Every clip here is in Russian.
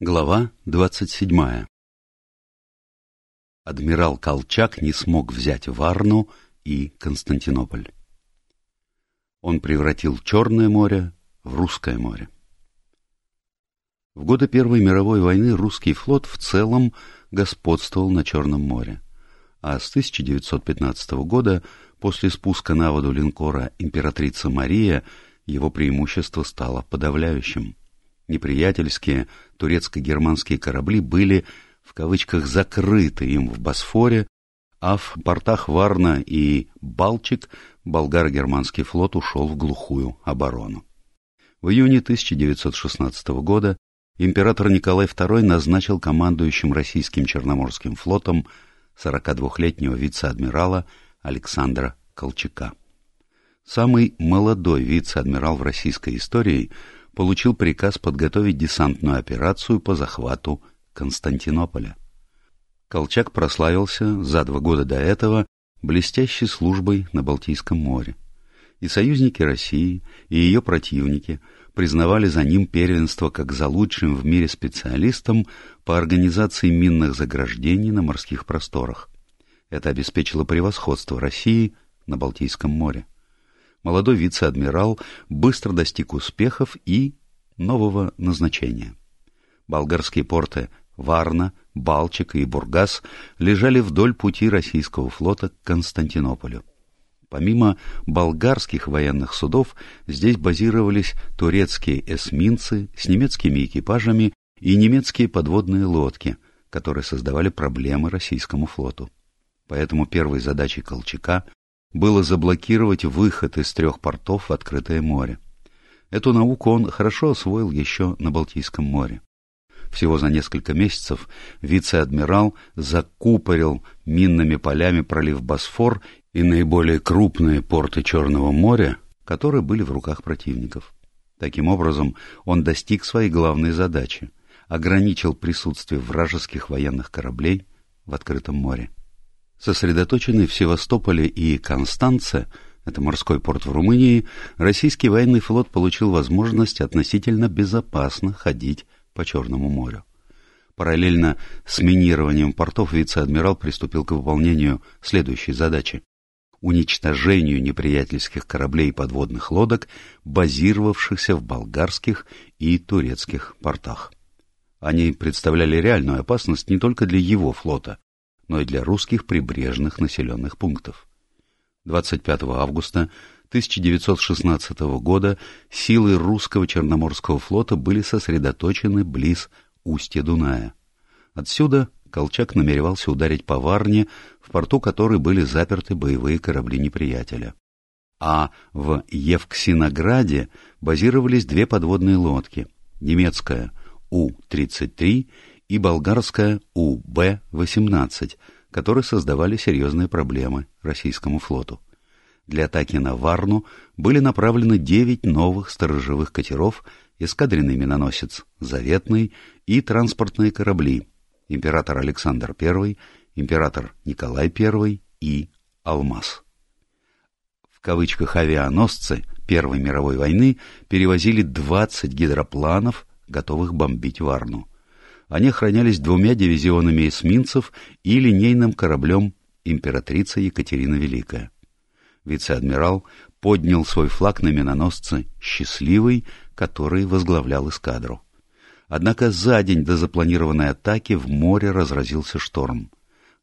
Глава двадцать седьмая Адмирал Колчак не смог взять Варну и Константинополь. Он превратил Черное море в Русское море. В годы Первой мировой войны русский флот в целом господствовал на Черном море, а с 1915 года, после спуска на воду линкора «Императрица Мария», его преимущество стало подавляющим – неприятельские турецко-германские корабли были в кавычках закрыты им в Босфоре, а в портах Варна и Балчик болгаро-германский флот ушел в глухую оборону. В июне 1916 года император Николай II назначил командующим российским Черноморским флотом 42-летнего вице-адмирала Александра Колчака. Самый молодой вице-адмирал в российской истории – получил приказ подготовить десантную операцию по захвату Константинополя. Колчак прославился за два года до этого блестящей службой на Балтийском море. И союзники России, и ее противники признавали за ним первенство как за лучшим в мире специалистом по организации минных заграждений на морских просторах. Это обеспечило превосходство России на Балтийском море молодой вице-адмирал быстро достиг успехов и нового назначения. Болгарские порты Варна, Балчика и Бургас лежали вдоль пути российского флота к Константинополю. Помимо болгарских военных судов, здесь базировались турецкие эсминцы с немецкими экипажами и немецкие подводные лодки, которые создавали проблемы российскому флоту. Поэтому первой задачей Колчака было заблокировать выход из трех портов в открытое море. Эту науку он хорошо освоил еще на Балтийском море. Всего за несколько месяцев вице-адмирал закупорил минными полями пролив Босфор и наиболее крупные порты Черного моря, которые были в руках противников. Таким образом, он достиг своей главной задачи — ограничил присутствие вражеских военных кораблей в открытом море. Сосредоточенный в Севастополе и Констанце, это морской порт в Румынии, российский военный флот получил возможность относительно безопасно ходить по Черному морю. Параллельно с минированием портов вице-адмирал приступил к выполнению следующей задачи – уничтожению неприятельских кораблей и подводных лодок, базировавшихся в болгарских и турецких портах. Они представляли реальную опасность не только для его флота, но и для русских прибрежных населенных пунктов. 25 августа 1916 года силы русского Черноморского флота были сосредоточены близ устья Дуная. Отсюда Колчак намеревался ударить по Варне, в порту которой были заперты боевые корабли неприятеля. А в Евксинограде базировались две подводные лодки — немецкая У-33 и болгарская УБ-18, которые создавали серьезные проблемы российскому флоту. Для атаки на Варну были направлены девять новых сторожевых катеров, эскадренный миноносец «Заветный» и транспортные корабли «Император Александр I», «Император Николай I» и «Алмаз». В кавычках авианосцы Первой мировой войны перевозили 20 гидропланов, готовых бомбить Варну. Они охранялись двумя дивизионами эсминцев и линейным кораблем императрица Екатерина Великая. Вице-адмирал поднял свой флаг на миноносце «Счастливый», который возглавлял эскадру. Однако за день до запланированной атаки в море разразился шторм.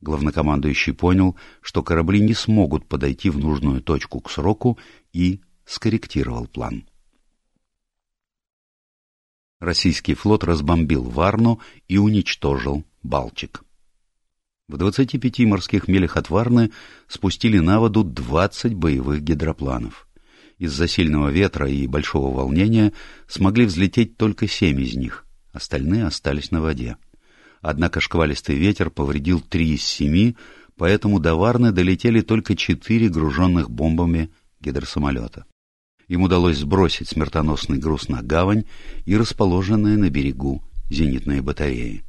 Главнокомандующий понял, что корабли не смогут подойти в нужную точку к сроку и скорректировал план российский флот разбомбил Варну и уничтожил Балчик. В 25 морских милях от Варны спустили на воду 20 боевых гидропланов. Из-за сильного ветра и большого волнения смогли взлететь только семь из них, остальные остались на воде. Однако шквалистый ветер повредил три из семи, поэтому до Варны долетели только четыре груженных бомбами гидросамолета им удалось сбросить смертоносный груз на гавань и расположенные на берегу зенитные батареи.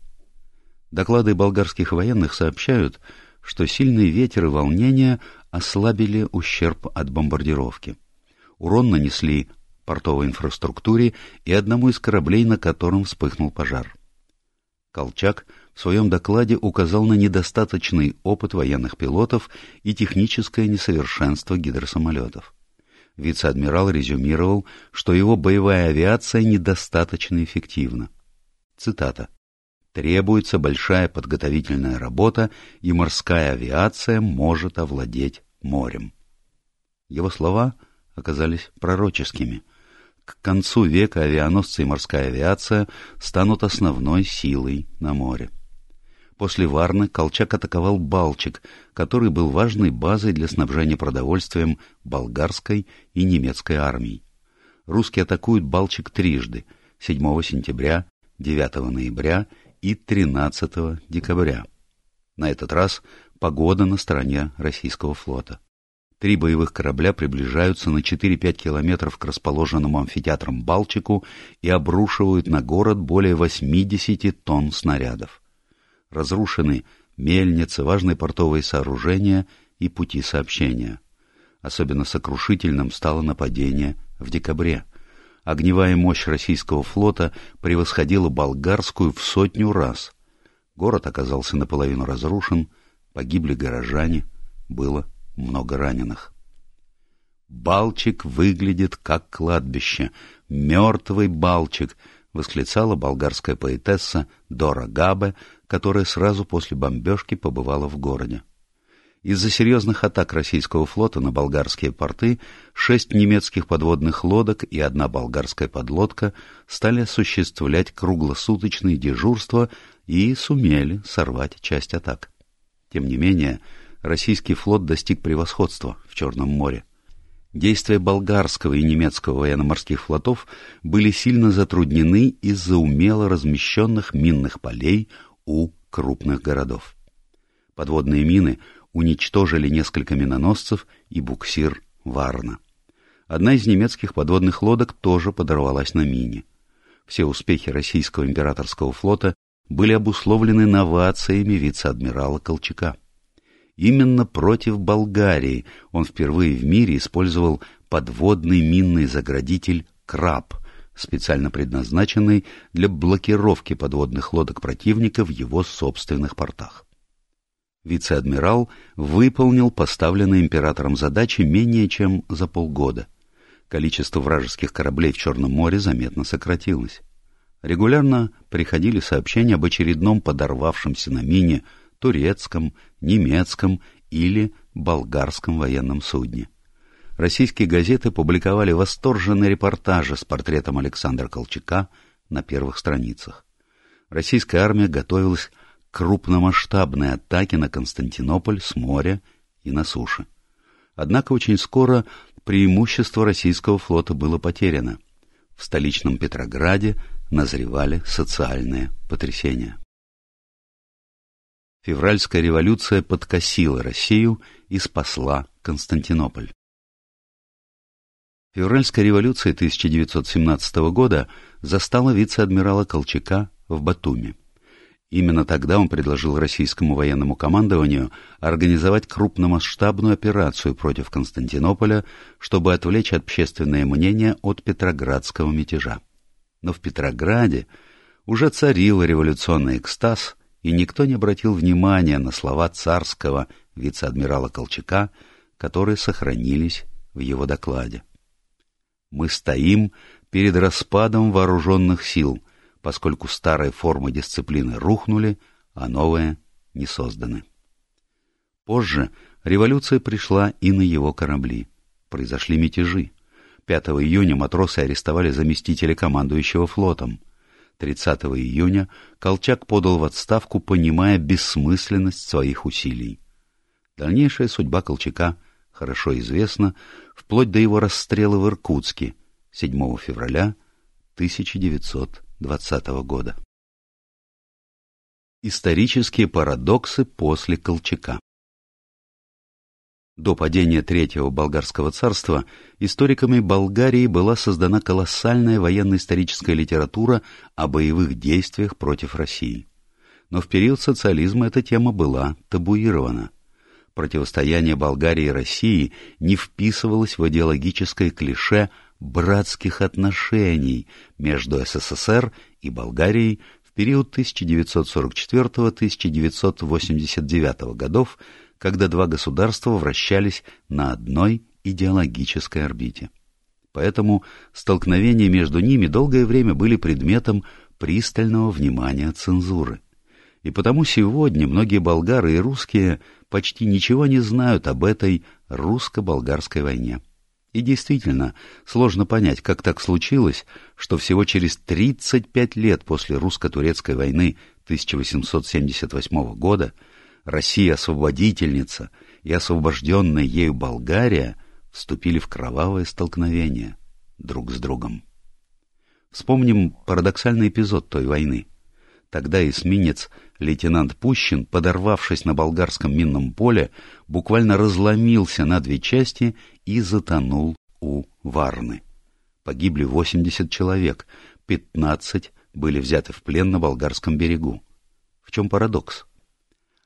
Доклады болгарских военных сообщают, что сильный ветер и волнения ослабили ущерб от бомбардировки. Урон нанесли портовой инфраструктуре и одному из кораблей, на котором вспыхнул пожар. Колчак в своем докладе указал на недостаточный опыт военных пилотов и техническое несовершенство гидросамолетов. Вице-адмирал резюмировал, что его боевая авиация недостаточно эффективна. Цитата. «Требуется большая подготовительная работа, и морская авиация может овладеть морем». Его слова оказались пророческими. К концу века авианосцы и морская авиация станут основной силой на море. После Варны Колчак атаковал Балчик, который был важной базой для снабжения продовольствием болгарской и немецкой армий. Русские атакуют Балчик трижды — 7 сентября, 9 ноября и 13 декабря. На этот раз погода на стороне российского флота. Три боевых корабля приближаются на 4-5 километров к расположенному амфитеатром Балчику и обрушивают на город более 80 тонн снарядов разрушены мельницы, важные портовые сооружения и пути сообщения. Особенно сокрушительным стало нападение в декабре. Огневая мощь российского флота превосходила болгарскую в сотню раз. Город оказался наполовину разрушен, погибли горожане, было много раненых. «Балчик выглядит как кладбище, мертвый Балчик», — восклицала болгарская поэтесса Дора Габе, которая сразу после бомбежки побывала в городе. Из-за серьезных атак российского флота на болгарские порты шесть немецких подводных лодок и одна болгарская подлодка стали осуществлять круглосуточные дежурства и сумели сорвать часть атак. Тем не менее, российский флот достиг превосходства в Черном море. Действия болгарского и немецкого военно-морских флотов были сильно затруднены из-за умело размещенных минных полей у крупных городов. Подводные мины уничтожили несколько миноносцев и буксир Варна. Одна из немецких подводных лодок тоже подорвалась на мине. Все успехи российского императорского флота были обусловлены новациями вице-адмирала Колчака. Именно против Болгарии он впервые в мире использовал подводный минный заградитель «Краб», специально предназначенный для блокировки подводных лодок противника в его собственных портах. Вице-адмирал выполнил поставленные императором задачи менее чем за полгода. Количество вражеских кораблей в Черном море заметно сократилось. Регулярно приходили сообщения об очередном подорвавшемся на мине турецком, немецком или болгарском военном судне российские газеты публиковали восторженные репортажи с портретом Александра Колчака на первых страницах. Российская армия готовилась к крупномасштабной атаке на Константинополь с моря и на суше. Однако очень скоро преимущество российского флота было потеряно. В столичном Петрограде назревали социальные потрясения. Февральская революция подкосила Россию и спасла Константинополь. Февральская революция 1917 года застала вице-адмирала Колчака в Батуми. Именно тогда он предложил российскому военному командованию организовать крупномасштабную операцию против Константинополя, чтобы отвлечь общественное мнение от петроградского мятежа. Но в Петрограде уже царил революционный экстаз, и никто не обратил внимания на слова царского вице-адмирала Колчака, которые сохранились в его докладе. Мы стоим перед распадом вооруженных сил, поскольку старые формы дисциплины рухнули, а новые не созданы. Позже революция пришла и на его корабли. Произошли мятежи. 5 июня матросы арестовали заместителя командующего флотом. 30 июня Колчак подал в отставку, понимая бессмысленность своих усилий. Дальнейшая судьба Колчака хорошо известна, вплоть до его расстрела в Иркутске 7 февраля 1920 года. Исторические парадоксы после Колчака До падения Третьего Болгарского царства историками Болгарии была создана колоссальная военно-историческая литература о боевых действиях против России. Но в период социализма эта тема была табуирована противостояние Болгарии и России не вписывалось в идеологическое клише братских отношений между СССР и Болгарией в период 1944-1989 годов, когда два государства вращались на одной идеологической орбите. Поэтому столкновения между ними долгое время были предметом пристального внимания цензуры. И потому сегодня многие болгары и русские почти ничего не знают об этой русско-болгарской войне. И действительно, сложно понять, как так случилось, что всего через 35 лет после русско-турецкой войны 1878 года Россия-освободительница и освобожденная ею Болгария вступили в кровавое столкновение друг с другом. Вспомним парадоксальный эпизод той войны. Тогда эсминец лейтенант Пущин, подорвавшись на болгарском минном поле, буквально разломился на две части и затонул у Варны. Погибли 80 человек, 15 были взяты в плен на болгарском берегу. В чем парадокс?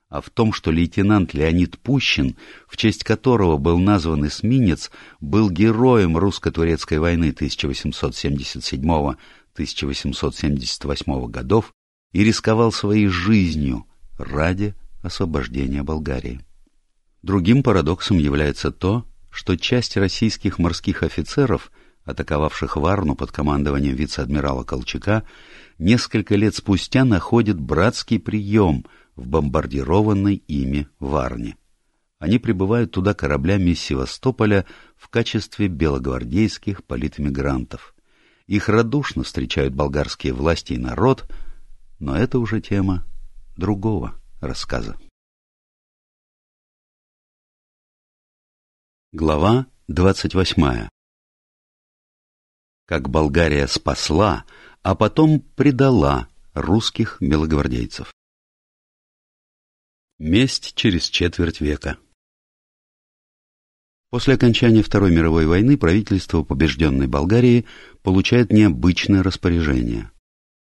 А в том, что лейтенант Леонид Пущин, в честь которого был назван эсминец, был героем русско-турецкой войны 1877-1878 годов и рисковал своей жизнью ради освобождения Болгарии. Другим парадоксом является то, что часть российских морских офицеров, атаковавших Варну под командованием вице-адмирала Колчака, несколько лет спустя находит братский прием в бомбардированной ими Варне. Они прибывают туда кораблями из Севастополя в качестве белогвардейских политэмигрантов. Их радушно встречают болгарские власти и народ – но это уже тема другого рассказа. Глава двадцать восьмая Как Болгария спасла, а потом предала русских белогвардейцев. Месть через четверть века После окончания Второй мировой войны правительство побежденной Болгарии получает необычное распоряжение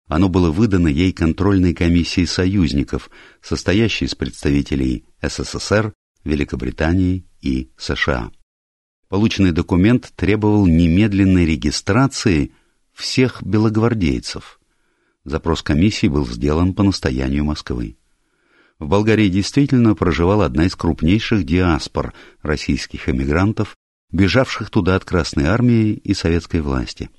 оно было выдано ей контрольной комиссией союзников, состоящей из представителей СССР, Великобритании и США. Полученный документ требовал немедленной регистрации всех белогвардейцев. Запрос комиссии был сделан по настоянию Москвы. В Болгарии действительно проживала одна из крупнейших диаспор российских эмигрантов, бежавших туда от Красной Армии и советской власти.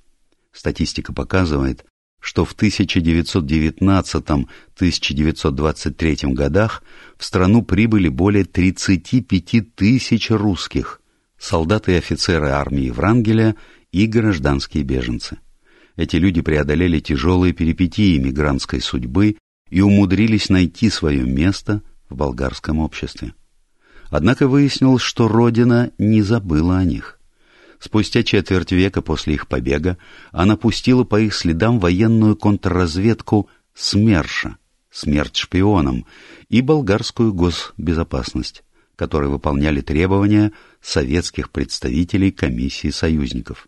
Статистика показывает, что в 1919-1923 годах в страну прибыли более 35 тысяч русских, солдаты и офицеры армии Врангеля и гражданские беженцы. Эти люди преодолели тяжелые перипетии мигрантской судьбы и умудрились найти свое место в болгарском обществе. Однако выяснилось, что Родина не забыла о них. Спустя четверть века после их побега она пустила по их следам военную контрразведку СМЕРШа, смерть шпионам, и болгарскую госбезопасность, которые выполняли требования советских представителей комиссии союзников.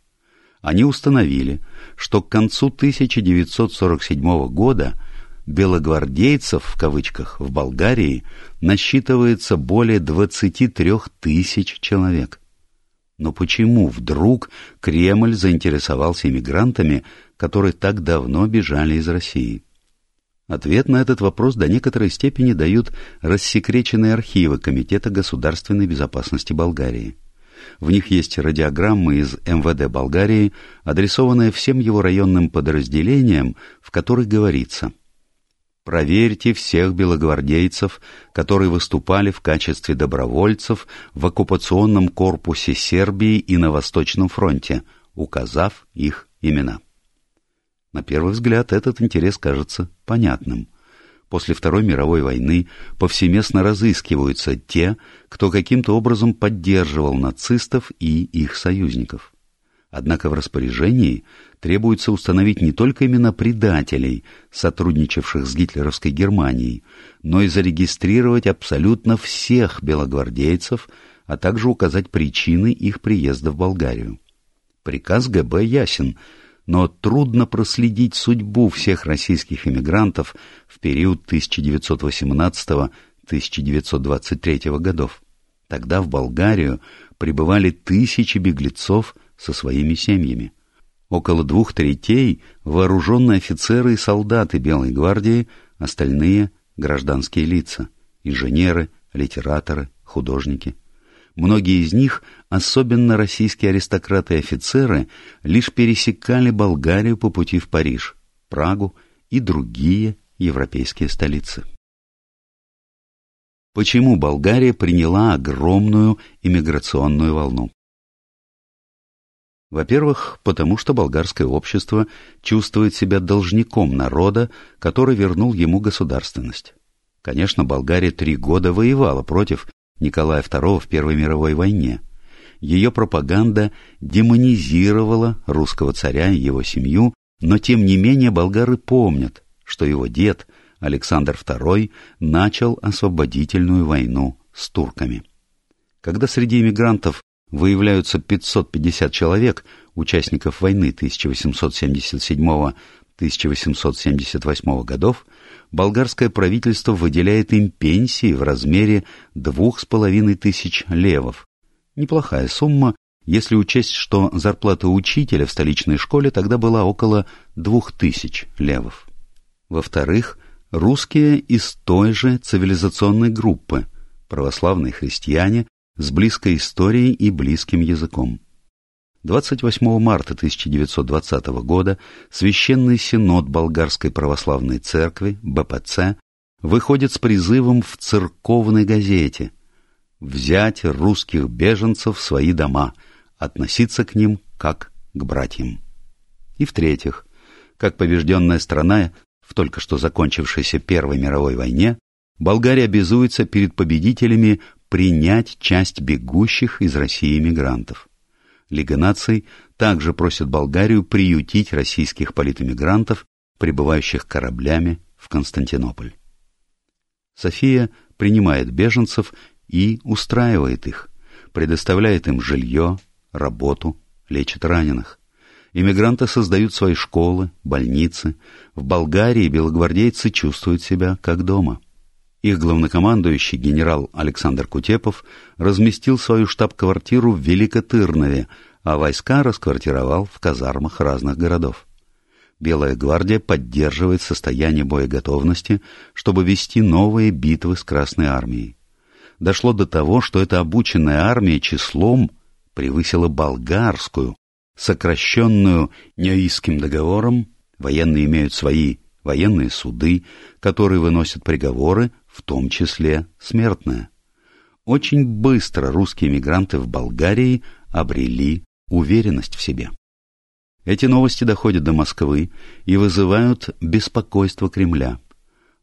Они установили, что к концу 1947 года белогвардейцев в кавычках в Болгарии насчитывается более 23 тысяч человек. Но почему вдруг Кремль заинтересовался иммигрантами, которые так давно бежали из России? Ответ на этот вопрос до некоторой степени дают рассекреченные архивы Комитета государственной безопасности Болгарии. В них есть радиограммы из МВД Болгарии, адресованные всем его районным подразделениям, в которых говорится Проверьте всех белогвардейцев, которые выступали в качестве добровольцев в оккупационном корпусе Сербии и на Восточном фронте, указав их имена. На первый взгляд этот интерес кажется понятным. После Второй мировой войны повсеместно разыскиваются те, кто каким-то образом поддерживал нацистов и их союзников. Однако в распоряжении требуется установить не только имена предателей, сотрудничавших с гитлеровской Германией, но и зарегистрировать абсолютно всех белогвардейцев, а также указать причины их приезда в Болгарию. Приказ ГБ ясен, но трудно проследить судьбу всех российских эмигрантов в период 1918-1923 годов. Тогда в Болгарию прибывали тысячи беглецов со своими семьями. Около двух третей – вооруженные офицеры и солдаты Белой гвардии, остальные – гражданские лица, инженеры, литераторы, художники. Многие из них, особенно российские аристократы и офицеры, лишь пересекали Болгарию по пути в Париж, Прагу и другие европейские столицы. Почему Болгария приняла огромную иммиграционную волну? Во-первых, потому что болгарское общество чувствует себя должником народа, который вернул ему государственность. Конечно, Болгария три года воевала против Николая II в Первой мировой войне. Ее пропаганда демонизировала русского царя и его семью, но тем не менее болгары помнят, что его дед Александр II начал освободительную войну с турками. Когда среди иммигрантов выявляются 550 человек, участников войны 1877-1878 годов, болгарское правительство выделяет им пенсии в размере двух с половиной тысяч левов. Неплохая сумма, если учесть, что зарплата учителя в столичной школе тогда была около двух тысяч левов. Во-вторых, русские из той же цивилизационной группы, православные христиане, с близкой историей и близким языком. 28 марта 1920 года Священный Синод Болгарской Православной Церкви, БПЦ, выходит с призывом в церковной газете «Взять русских беженцев в свои дома, относиться к ним как к братьям». И в-третьих, как побежденная страна в только что закончившейся Первой мировой войне, Болгария обязуется перед победителями принять часть бегущих из России мигрантов. Лига наций также просит Болгарию приютить российских политэмигрантов, прибывающих кораблями в Константинополь. София принимает беженцев и устраивает их, предоставляет им жилье, работу, лечит раненых. Иммигранты создают свои школы, больницы. В Болгарии белогвардейцы чувствуют себя как дома. Их главнокомандующий генерал Александр Кутепов разместил свою штаб-квартиру в Великотырнове, а войска расквартировал в казармах разных городов. Белая гвардия поддерживает состояние боеготовности, чтобы вести новые битвы с Красной армией. Дошло до того, что эта обученная армия числом превысила болгарскую, сокращенную Неоистским договором, военные имеют свои военные суды, которые выносят приговоры, в том числе смертное. Очень быстро русские мигранты в Болгарии обрели уверенность в себе. Эти новости доходят до Москвы и вызывают беспокойство Кремля.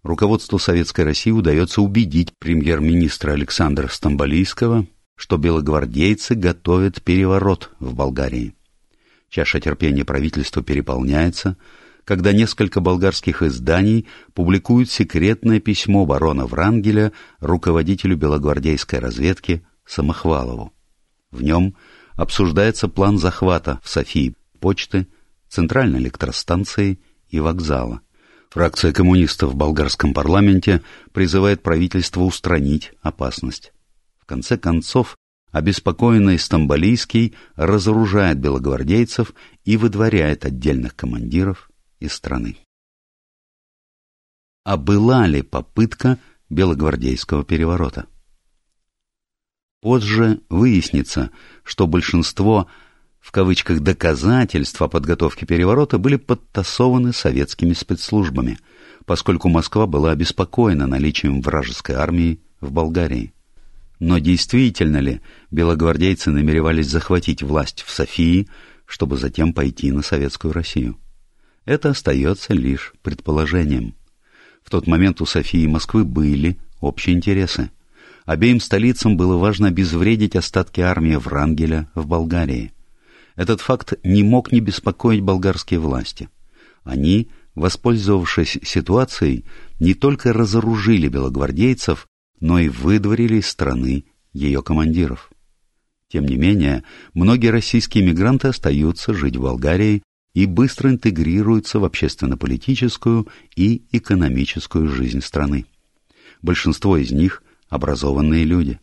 Руководству Советской России удается убедить премьер-министра Александра Стамболийского, что белогвардейцы готовят переворот в Болгарии. Чаша терпения правительства переполняется, когда несколько болгарских изданий публикуют секретное письмо барона Врангеля руководителю белогвардейской разведки Самохвалову. В нем обсуждается план захвата в Софии почты, центральной электростанции и вокзала. Фракция коммунистов в болгарском парламенте призывает правительство устранить опасность. В конце концов, обеспокоенный Стамбалийский разоружает белогвардейцев и выдворяет отдельных командиров из страны. А была ли попытка белогвардейского переворота? Позже выяснится, что большинство в кавычках доказательств о подготовке переворота были подтасованы советскими спецслужбами, поскольку Москва была обеспокоена наличием вражеской армии в Болгарии. Но действительно ли белогвардейцы намеревались захватить власть в Софии, чтобы затем пойти на советскую Россию? Это остается лишь предположением. В тот момент у Софии и Москвы были общие интересы. Обеим столицам было важно обезвредить остатки армии Врангеля в Болгарии. Этот факт не мог не беспокоить болгарские власти. Они, воспользовавшись ситуацией, не только разоружили белогвардейцев, но и выдворили из страны ее командиров. Тем не менее, многие российские мигранты остаются жить в Болгарии и быстро интегрируются в общественно-политическую и экономическую жизнь страны. Большинство из них – образованные люди.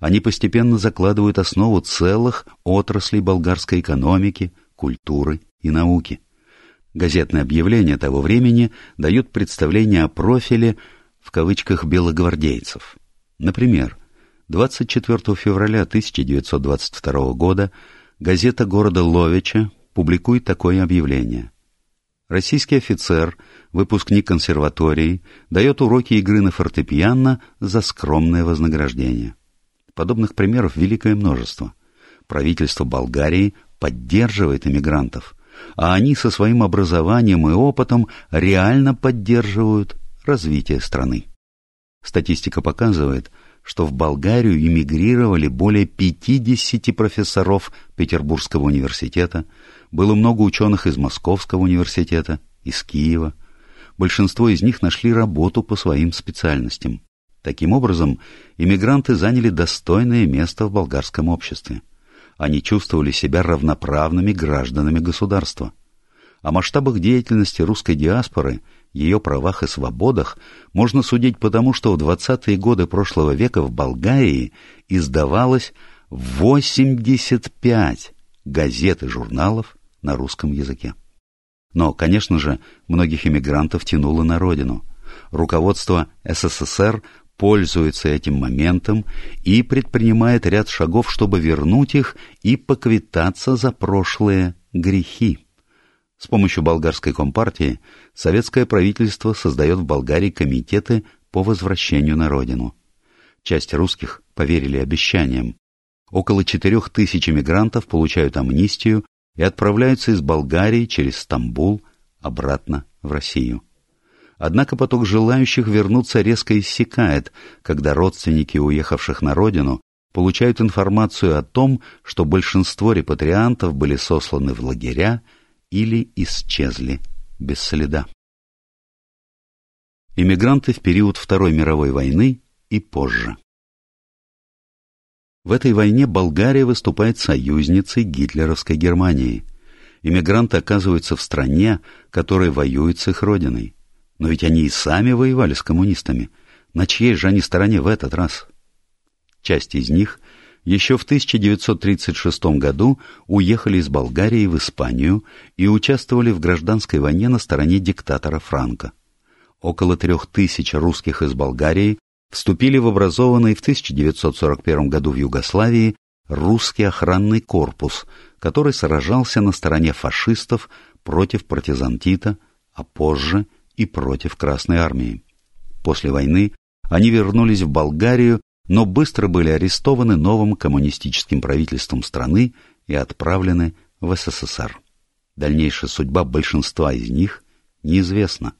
Они постепенно закладывают основу целых отраслей болгарской экономики, культуры и науки. Газетные объявления того времени дают представление о профиле в кавычках белогвардейцев. Например, 24 февраля 1922 года газета города Ловича публикует такое объявление. Российский офицер, выпускник консерватории, дает уроки игры на фортепиано за скромное вознаграждение. Подобных примеров великое множество. Правительство Болгарии поддерживает иммигрантов, а они со своим образованием и опытом реально поддерживают развитие страны. Статистика показывает, что в Болгарию эмигрировали более 50 профессоров Петербургского университета, было много ученых из Московского университета, из Киева. Большинство из них нашли работу по своим специальностям. Таким образом, иммигранты заняли достойное место в болгарском обществе. Они чувствовали себя равноправными гражданами государства. О масштабах деятельности русской диаспоры – ее правах и свободах можно судить потому, что в 20-е годы прошлого века в Болгарии издавалось 85 газет и журналов на русском языке. Но, конечно же, многих иммигрантов тянуло на родину. Руководство СССР пользуется этим моментом и предпринимает ряд шагов, чтобы вернуть их и поквитаться за прошлые грехи. С помощью болгарской компартии советское правительство создает в Болгарии комитеты по возвращению на родину. Часть русских поверили обещаниям. Около четырех тысяч эмигрантов получают амнистию и отправляются из Болгарии через Стамбул обратно в Россию. Однако поток желающих вернуться резко иссякает, когда родственники уехавших на родину получают информацию о том, что большинство репатриантов были сосланы в лагеря или исчезли без следа. Иммигранты в период Второй мировой войны и позже. В этой войне Болгария выступает союзницей гитлеровской Германии. Иммигранты оказываются в стране, которая воюет с их родиной. Но ведь они и сами воевали с коммунистами. На чьей же они стороне в этот раз? Часть из них еще в 1936 году уехали из Болгарии в Испанию и участвовали в гражданской войне на стороне диктатора Франко. Около трех тысяч русских из Болгарии вступили в образованный в 1941 году в Югославии русский охранный корпус, который сражался на стороне фашистов против партизан Тита, а позже и против Красной армии. После войны они вернулись в Болгарию но быстро были арестованы новым коммунистическим правительством страны и отправлены в СССР. Дальнейшая судьба большинства из них неизвестна.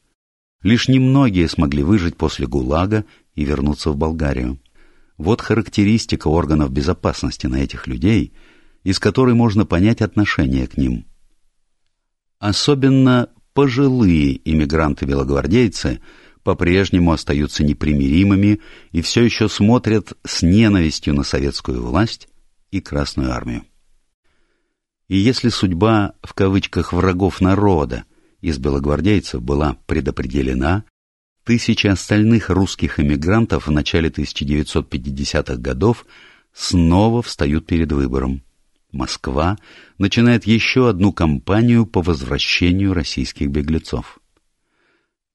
Лишь немногие смогли выжить после ГУЛАГа и вернуться в Болгарию. Вот характеристика органов безопасности на этих людей, из которой можно понять отношение к ним. Особенно пожилые иммигранты-белогвардейцы – по-прежнему остаются непримиримыми и все еще смотрят с ненавистью на советскую власть и Красную армию. И если судьба, в кавычках, врагов народа из белогвардейцев была предопределена, тысячи остальных русских эмигрантов в начале 1950-х годов снова встают перед выбором. Москва начинает еще одну кампанию по возвращению российских беглецов.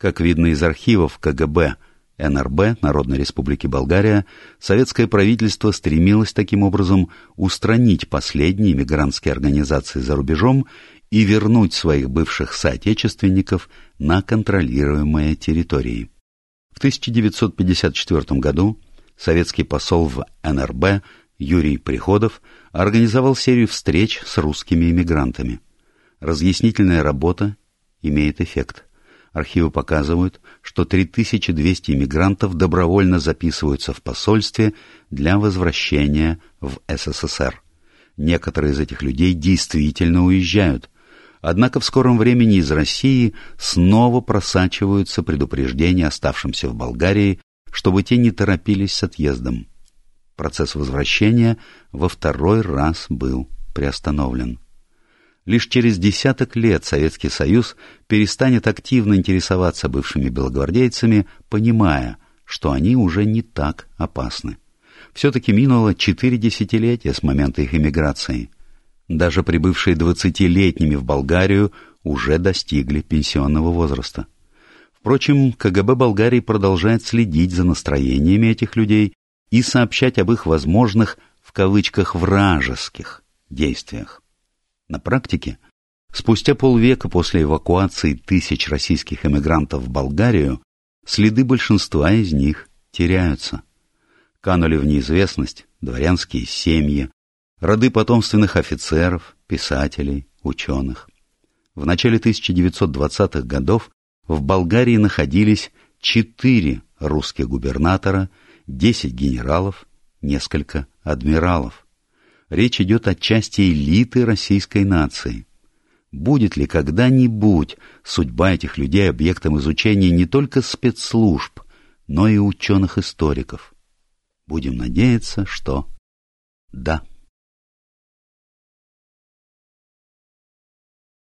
Как видно из архивов КГБ НРБ Народной Республики Болгария, советское правительство стремилось таким образом устранить последние мигрантские организации за рубежом и вернуть своих бывших соотечественников на контролируемые территории. В 1954 году советский посол в НРБ Юрий Приходов организовал серию встреч с русскими иммигрантами. Разъяснительная работа имеет эффект – Архивы показывают, что 3200 иммигрантов добровольно записываются в посольстве для возвращения в СССР. Некоторые из этих людей действительно уезжают. Однако в скором времени из России снова просачиваются предупреждения оставшимся в Болгарии, чтобы те не торопились с отъездом. Процесс возвращения во второй раз был приостановлен. Лишь через десяток лет Советский Союз перестанет активно интересоваться бывшими белогвардейцами, понимая, что они уже не так опасны. Все-таки минуло четыре десятилетия с момента их эмиграции. Даже прибывшие двадцатилетними в Болгарию уже достигли пенсионного возраста. Впрочем, КГБ Болгарии продолжает следить за настроениями этих людей и сообщать об их возможных, в кавычках, вражеских действиях. На практике, спустя полвека после эвакуации тысяч российских эмигрантов в Болгарию, следы большинства из них теряются. Канули в неизвестность дворянские семьи, роды потомственных офицеров, писателей, ученых. В начале 1920-х годов в Болгарии находились четыре русских губернатора, десять генералов, несколько адмиралов. Речь идет о части элиты российской нации. Будет ли когда-нибудь судьба этих людей объектом изучения не только спецслужб, но и ученых-историков? Будем надеяться, что да.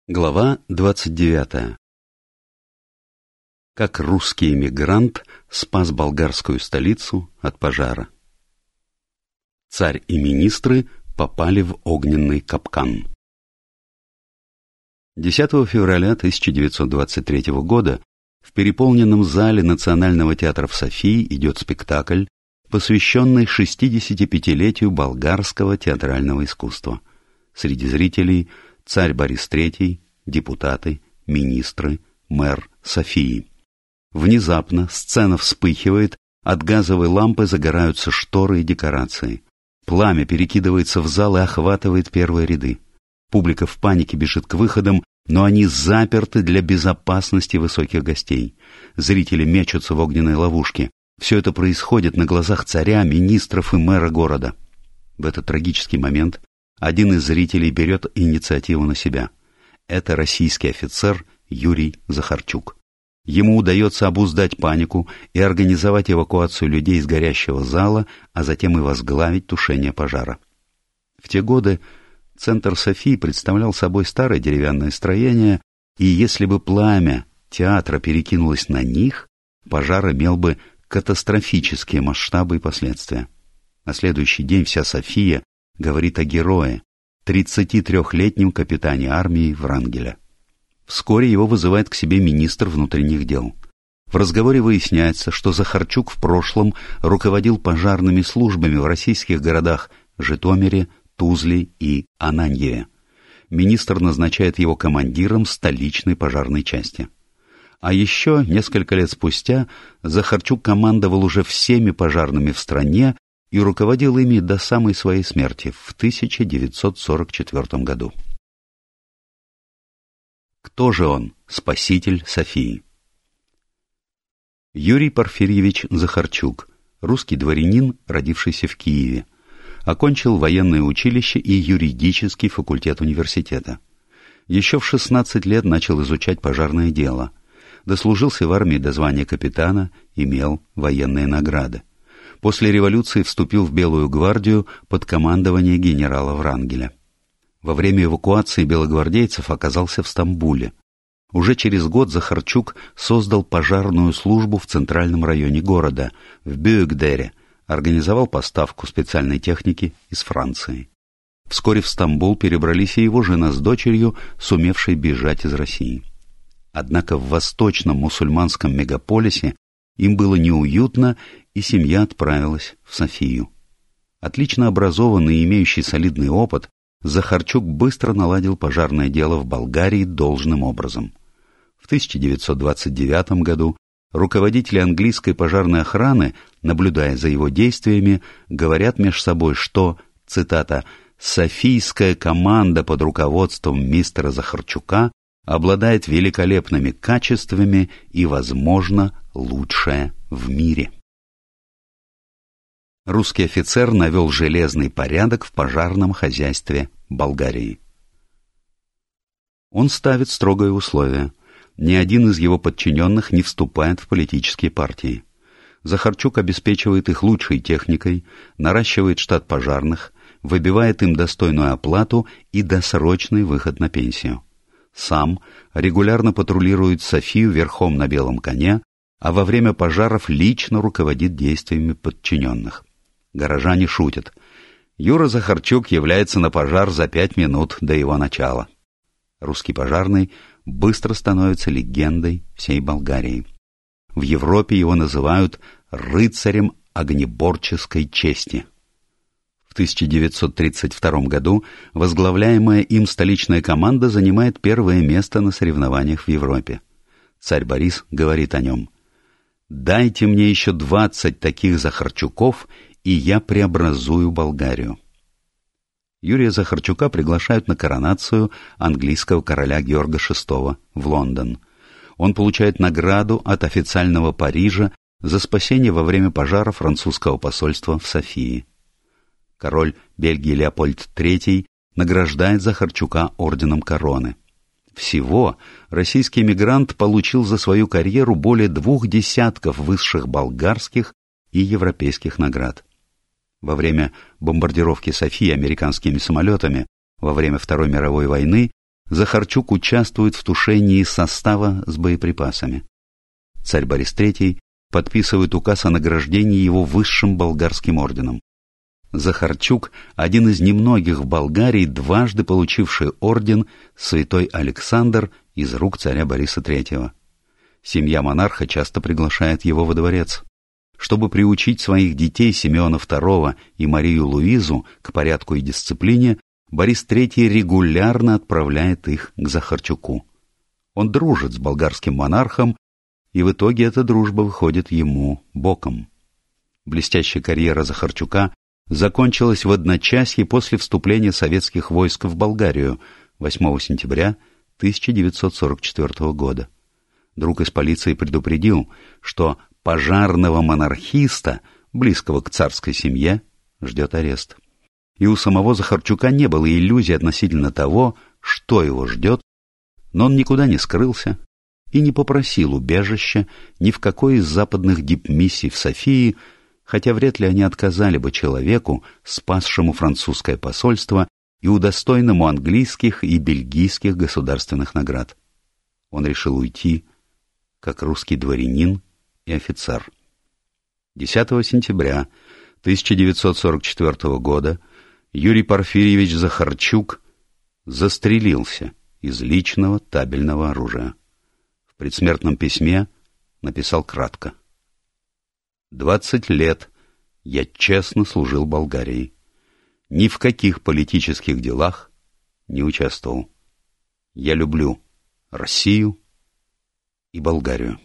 Глава 29. Как русский эмигрант спас болгарскую столицу от пожара. Царь и министры попали в огненный капкан. 10 февраля 1923 года в переполненном зале Национального театра в Софии идет спектакль, посвященный 65-летию болгарского театрального искусства. Среди зрителей – царь Борис III, депутаты, министры, мэр Софии. Внезапно сцена вспыхивает, от газовой лампы загораются шторы и декорации. Пламя перекидывается в зал и охватывает первые ряды. Публика в панике бежит к выходам, но они заперты для безопасности высоких гостей. Зрители мечутся в огненной ловушке. Все это происходит на глазах царя, министров и мэра города. В этот трагический момент один из зрителей берет инициативу на себя. Это российский офицер Юрий Захарчук. Ему удается обуздать панику и организовать эвакуацию людей из горящего зала, а затем и возглавить тушение пожара. В те годы центр Софии представлял собой старое деревянное строение, и если бы пламя театра перекинулось на них, пожар имел бы катастрофические масштабы и последствия. На следующий день вся София говорит о герое, 33-летнем капитане армии Врангеля. Вскоре его вызывает к себе министр внутренних дел. В разговоре выясняется, что Захарчук в прошлом руководил пожарными службами в российских городах Житомире, Тузле и Ананьеве. Министр назначает его командиром столичной пожарной части. А еще несколько лет спустя Захарчук командовал уже всеми пожарными в стране и руководил ими до самой своей смерти в 1944 году. Кто же он, спаситель Софии? Юрий Порфирьевич Захарчук, русский дворянин, родившийся в Киеве, окончил военное училище и юридический факультет университета. Еще в 16 лет начал изучать пожарное дело. Дослужился в армии до звания капитана, имел военные награды. После революции вступил в Белую гвардию под командование генерала Врангеля. Во время эвакуации белогвардейцев оказался в Стамбуле. Уже через год Захарчук создал пожарную службу в центральном районе города, в Бюэгдере, организовал поставку специальной техники из Франции. Вскоре в Стамбул перебрались и его жена с дочерью, сумевшей бежать из России. Однако в восточном мусульманском мегаполисе им было неуютно, и семья отправилась в Софию. Отлично образованный и имеющий солидный опыт, Захарчук быстро наладил пожарное дело в Болгарии должным образом. В 1929 году руководители английской пожарной охраны, наблюдая за его действиями, говорят между собой, что, цитата, «Софийская команда под руководством мистера Захарчука обладает великолепными качествами и, возможно, лучшая в мире. Русский офицер навел железный порядок в пожарном хозяйстве Болгарии. Он ставит строгое условие. Ни один из его подчиненных не вступает в политические партии. Захарчук обеспечивает их лучшей техникой, наращивает штат пожарных, выбивает им достойную оплату и досрочный выход на пенсию. Сам регулярно патрулирует Софию верхом на белом коне, а во время пожаров лично руководит действиями подчиненных. Горожане шутят. Юра Захарчук является на пожар за пять минут до его начала. Русский пожарный быстро становится легендой всей Болгарии. В Европе его называют рыцарем огнеборческой чести. В 1932 году возглавляемая им столичная команда занимает первое место на соревнованиях в Европе. Царь Борис говорит о нем. «Дайте мне еще двадцать таких Захарчуков, и я преобразую Болгарию». Юрия Захарчука приглашают на коронацию английского короля Георга VI в Лондон. Он получает награду от официального Парижа за спасение во время пожара французского посольства в Софии. Король Бельгии Леопольд III награждает Захарчука орденом короны. Всего российский эмигрант получил за свою карьеру более двух десятков высших болгарских и европейских наград. Во время бомбардировки Софии американскими самолетами во время Второй мировой войны Захарчук участвует в тушении состава с боеприпасами. Царь Борис III подписывает указ о награждении его высшим болгарским орденом. Захарчук – один из немногих в Болгарии, дважды получивший орден Святой Александр из рук царя Бориса III. Семья монарха часто приглашает его во дворец. Чтобы приучить своих детей Симеона II и Марию Луизу к порядку и дисциплине, Борис III регулярно отправляет их к Захарчуку. Он дружит с болгарским монархом и в итоге эта дружба выходит ему боком. Блестящая карьера Захарчука закончилась в одночасье после вступления советских войск в Болгарию 8 сентября 1944 года. Друг из полиции предупредил, что пожарного монархиста, близкого к царской семье, ждет арест. И у самого Захарчука не было иллюзий относительно того, что его ждет, но он никуда не скрылся и не попросил убежища ни в какой из западных дипмиссий в Софии, хотя вряд ли они отказали бы человеку, спасшему французское посольство и удостойному английских и бельгийских государственных наград. Он решил уйти, как русский дворянин и офицер. 10 сентября 1944 года Юрий Порфирьевич Захарчук застрелился из личного табельного оружия в предсмертном письме написал кратко. «Двадцать лет я честно служил Болгарии. Ни в каких политических делах не участвовал. Я люблю Россию и Болгарию».